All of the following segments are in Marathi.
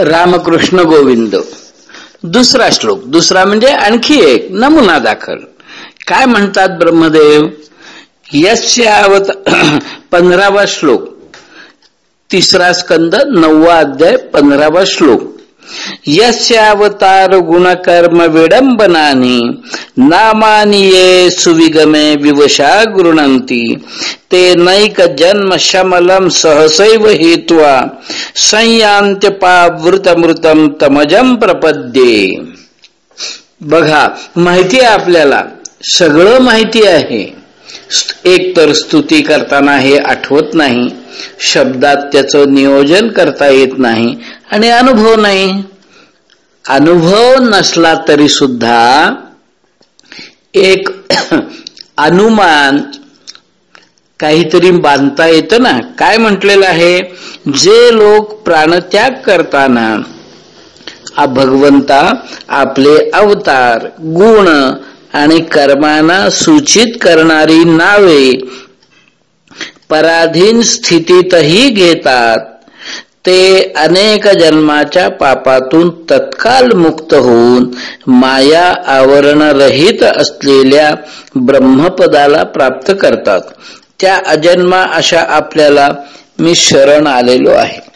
रामकृष्ण गोविंद. दुसरा श्लोक दुसरा म्हणजे आणखी एक नमुना दाखल. काय म्हणतात ब्रह्मदेव? यश्यावत पंधरावा श्लोक. तिसरा स्कंद नववा अध्याय पंधरावा श्लोक. यस्यावतार गुणकर्म विडंबनानी नामानी ये सुविगमे विवशा गृणंती ते नैक जन्म शमलम सहसैव हेत्वा संयांत्य पावृतमृतम तमजम प्रपद्ये। बघा माहिती आपल्याला? सगळं माहिती आहे. एक तर स्तुती करताना हे आठवत नाही शब्दात त्याचं नियोजन करता येत नाही आणि अनुभव नाही. अनुभव नसला तरी सुद्धा एक अनुमान काहीतरी बांधता येतं ना. काय म्हटलेलं आहे? जे लोक प्राणत्याग करताना भगवंता आपले अवतार गुण आणि कर्माना सूचित करणारी नावे पराधीन स्थितीतही घेतात. ते अनेक जन्माच्या पापातून तत्काल मुक्त होऊन माया आवरण रहित असलेल्या ब्रह्मपदाला प्राप्त करतात. त्या अजन्मा अशा आपल्याला मी शरण आलेलो आहे.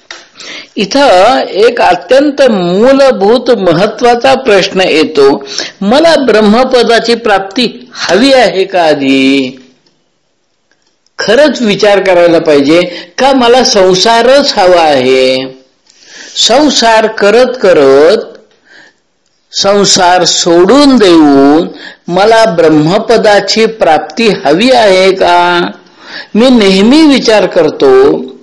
इथं एक अत्यंत मूलभूत महत्त्वाचा प्रश्न येतो. मला ब्रह्मपदाची प्राप्ती हवी आहे का आधी? खरंच विचार करायला पाहिजे का मला संसारच हवा आहे? संसार करत करत संसार सोडून देऊन मला ब्रह्मपदाची प्राप्ती हवी आहे का? मी नेहमी विचार करतो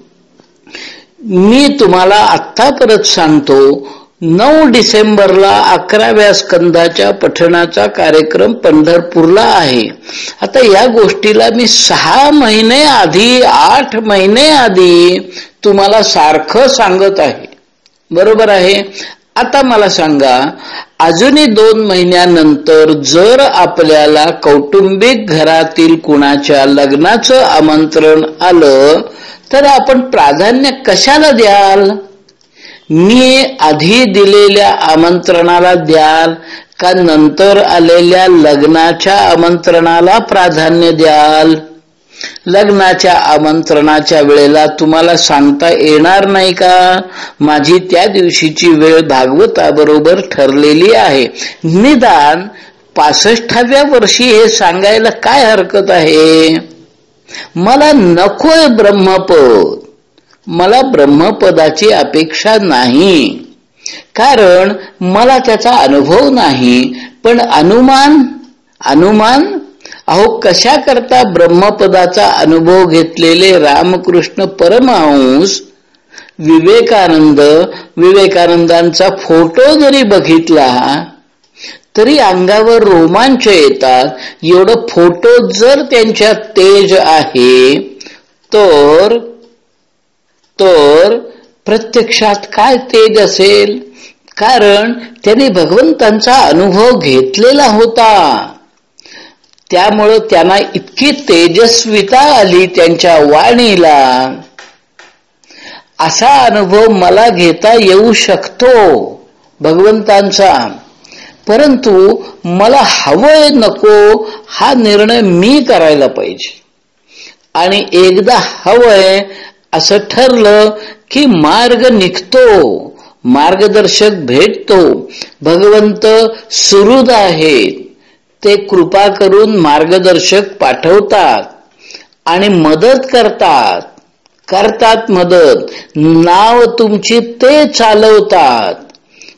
मी तुम्हाला आत्ता परत सांगतो नऊ डिसेंबरला अकराव्या स्कंदाच्या पठणाचा कार्यक्रम पंढरपूरला आहे. आता या गोष्टीला मी सहा महिने आधी आठ महिने आधी तुम्हाला सारखं सांगत आहे. बरोबर आहे? आता मला सांगा अजूनही दोन महिन्यानंतर जर आपल्याला कौटुंबिक घरातील कुणाच्या लग्नाचं आमंत्रण आलं तर आपण प्राधान्य कशाला द्याल? मी आधी दिलेल्या आमंत्रणाला द्याल का नंतर आलेल्या लग्नाच्या आमंत्रणाला प्राधान्य द्याल? लग्नाच्या आमंत्रणाच्या वेळेला तुम्हाला सांगता येणार नाही का? माझी त्या दिवशीची वेळ भागवताबरोबर ठरलेली आहे. निदान पासष्टाव्या वर्षी हे सांगायला काय हरकत आहे? मला नकोय ब्रह्मपद. मला ब्रह्मपदाची अपेक्षा नाही. कारण मला त्याचा अनुभव नाही. पण अनुमान अनुमान अहो कशा करता ब्रह्मपदाचा अनुभव घेतलेले रामकृष्ण परमहंस विवेकानंद विवेकानंदांचा फोटो जरी बघितला तरी अंगावर रोमांच येतात. एवढं फोटो जर त्यांच्या तेज आहे तर तर प्रत्यक्षात काय तेज असेल? कारण त्यांनी भगवंतांचा अनुभव घेतलेला होता. त्यामुळं त्यांना इतकी तेजस्विता आली त्यांच्या वाणीला. असा अनुभव मला घेता येऊ शकतो भगवंतांचा. परंतु मला हवंय नको हा निर्णय मी करायला पाहिजे. आणि एकदा हवंय असं ठरलं की मार्ग निघतो मार्गदर्शक भेटतो. भगवंत सुहृद आहेत. ते कृपा करून मार्गदर्शक पाठवतात आणि मदत करतात. करतात मदत. नाव तुमची ते चालवतात.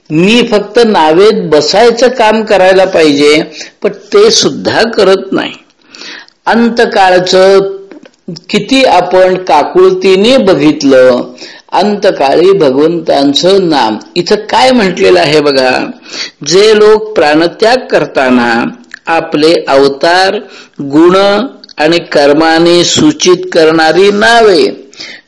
मी फक्त नावेत बसायचं काम करायला पाहिजे पण ते सुद्धा करत नाही. अंतकाळचं किती आपण काकुळतीने बघितलं अंतकाळी भगवंतांचं नाम. इथं काय म्हटलेलं आहे बघा? जे लोक प्राणत्याग करताना आपले अवतार गुण आणि कर्माने सूचित करणारी नावे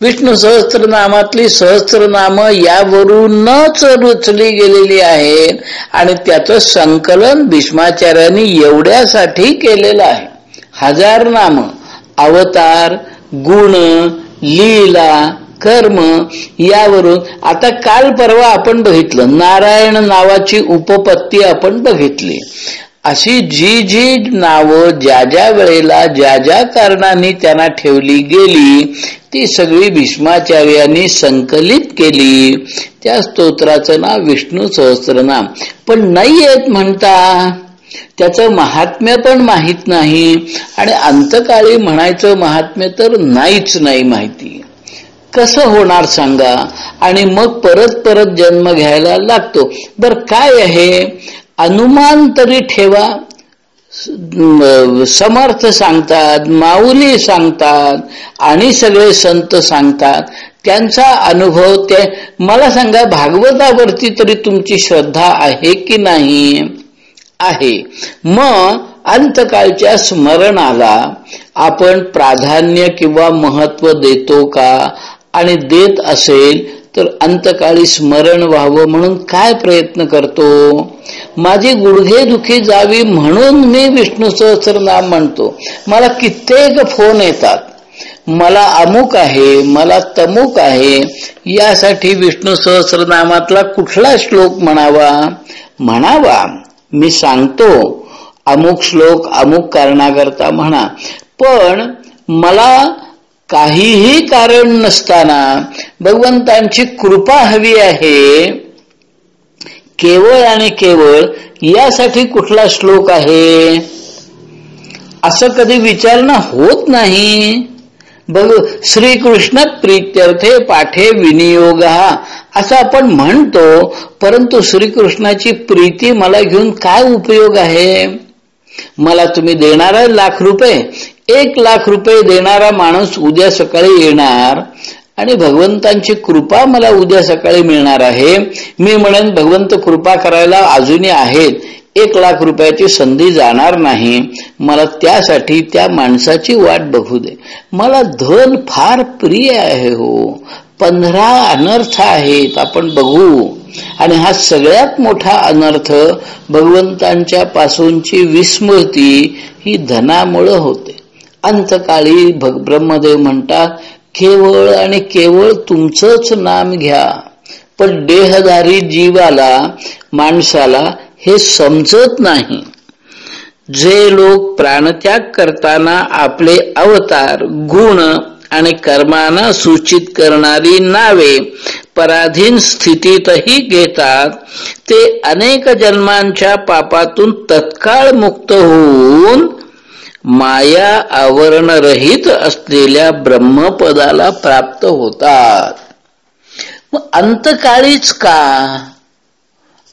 विष्णू सहस्त्रनामातली सहस्त्रनाम यावरूनच रुचली गेलेली आहे आणि त्याचं संकलन भीष्माचार्यांनी एवढ्यासाठी केलेलं आहे. हजार नाम अवतार गुण लीला कर्म यावरून आता काल परवा आपण बघितलं नारायण नावाची उपपत्ती आपण बघितली. अशी जी जी नावं ज्या ज्या वेळेला ज्या ज्या कारणाने त्यांना ठेवली गेली ती सगळी भीष्माचार्यांनी संकलित केली. त्या स्तोत्राचं नाव विष्णू सहस्त्रनाम पण नाही येत म्हणता. त्याचं महात्म्य पण माहीत नाही. आणि अंतकाळी म्हणायचं महात्म्य तर नाहीच नाही माहिती. कसं होणार सांगा? आणि मग परत परत जन्म घ्यायला लागतो. बर काय आहे? अनुमान तरी ठेवा. समर्थ सांगतात माऊली सांगतात आणि सगळे संत सांगतात. त्यांचा अनुभव ते मला सांगा भागवतावरती तरी तुमची श्रद्धा आहे की नाही? आहे. मग अंतकाळच्या स्मरणाला आपण प्राधान्य किंवा महत्त्व देतो का? आणि देत असेल तर अंतकाळी स्मरण व्हावं म्हणून काय प्रयत्न करतो? माझी गुडघे दुखी जावी म्हणून मी विष्णू सहस्रनाम म्हणतो. मला कित्येक फोन येतात. मला अमुक आहे मला तमुक आहे. यासाठी विष्णू सहस्रनामातला कुठला श्लोक म्हणावा? म्हणावा मी सांगतो. अमुक श्लोक अमुक कारणाकरता म्हणा. पण मला काहीही कारण नसताना भगवंतांची कृपा हवी आहे. केवळ आणि केवळ यासाठी कुठला श्लोक आहे? असं कधी विचारणा होत नाही. बघ श्रीकृष्ण प्रीत्यर्थे पाठे विनियोग. असं आपण म्हणतो परंतु श्रीकृष्णाची प्रीती मला घेऊन काय उपयोग आहे? मला तुम्ही देणार लाख रुपये? एक लाख रुपये देणारा माणूस उद्या सकाळी येणार आणि भगवंतांची कृपा मला उद्या सकाळी मिळणार आहे. मी म्हणेन भगवंत कृपा करायला अजूनही आहेत. एक लाख रुपयाची संधी जाणार नाही. मला त्यासाठी त्या माणसाची वाट बघू दे. मला धन फार प्रिय आहे हो. पंधरा अनर्थ आहेत. आपण बघू. आणि हा सगळ्यात मोठा अनर्थ भगवंतांच्या पासूनची विस्मृती ही धनामुळं होते. अंतकाळी ब्रह्मदेव म्हणतात केवळ आणि केवळ तुमचंच नाम घ्या. पण देहधारी जीवाला माणसाला हे समजत नाही. जे लोक प्राणत्याग करताना आपले अवतार गुण आणि कर्मांना सूचित करणारी नावे पराधीन स्थितीतही घेतात ते अनेक जन्मांच्या पापातून तत्काळ मुक्त होऊन माया आवरणरहित असलेल्या ब्रह्मपदाला प्राप्त होतात. मग अंतकाळीच का?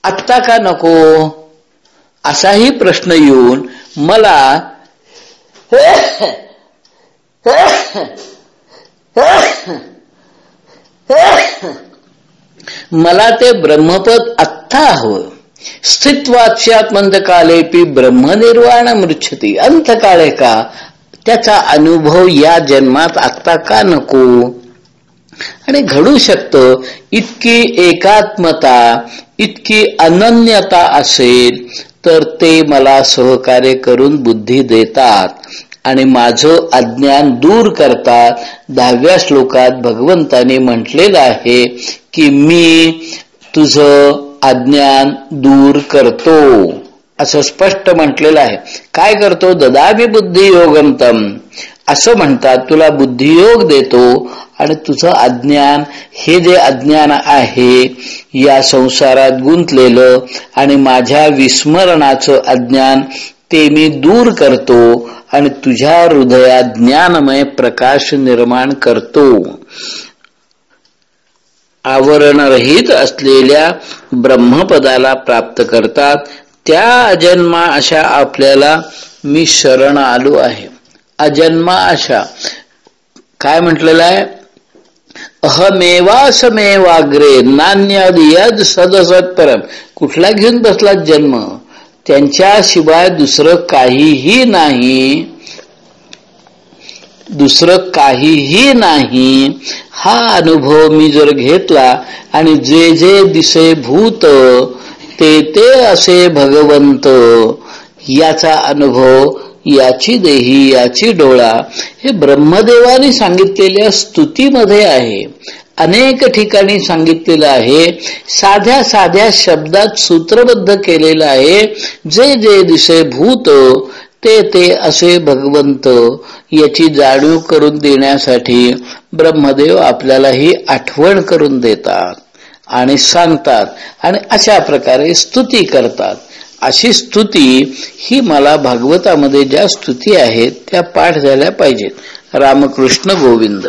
आत्ता का नको? असाही प्रश्न येऊन मला मला ते ब्रह्मपद आत्ता हवं. स्थित्वाच्यात मंदकालेपी ब्रह्मनिर्वाण मृच्छती. अंतकाळे का? त्याचा अनुभव या जन्मात आत्ता का नको? आणि घडू शकतं इतकी एकात्मता इतकी अनन्यता असेल तर ते मला सहकार्य करून बुद्धी देतात आणि माझं अज्ञान दूर करतात. दहाव्या श्लोकात भगवंताने म्हटलेलं आहे की मी तुझं अज्ञान दूर करतो. असं स्पष्ट म्हटलेलं आहे. काय करतो? ददामी बुद्धियोगमतम असं म्हणतात तुला बुद्धियोग देतो आणि तुझं अज्ञान हे जे अज्ञान आहे या संसारात गुंतलेलं आणि माझ्या विस्मरणाचं अज्ञान ते मी दूर करतो आणि तुझ्या हृदयात ज्ञानमय प्रकाश निर्माण करतो. आवरणरहित असलेल्या ब्रह्मपदाला प्राप्त करतात. त्या अजन्मा अशा आपल्याला मी शरण आलो आहे. अजन्मा अशा. काय म्हटलेलं आहे? अहमेवासमेवाग्रे नान्यद सदसत परम कुठला घेऊन बसला जन्म? त्यांच्याशिवाय दुसरं काहीही नाही. दुसरं काहीही नाही. हा अनुभव मी जर घेतला आणि जे जे दिसे भूत ते ते असे भगवंत याचा अनुभव याची देही याची डोळा हे ब्रह्मदेवाने सांगितलेल्या स्तुतीमध्ये आहे. अनेक ठिकाणी सांगितलेलं आहे. साध्या साध्या शब्दात सूत्रबद्ध केलेलं आहे. जे जे दिसे भूत ते ते असे भगवंत याची जाणीव करून देण्यासाठी ब्रह्मदेव आपल्याला ही आठवण करून देतात आणि सांगतात आणि अशा प्रकारे स्तुती करतात. अशी स्तुती ही मला भागवतामध्ये ज्या स्तुती आहेत त्या पाठ झाल्या पाहिजेत. रामकृष्ण गोविंद.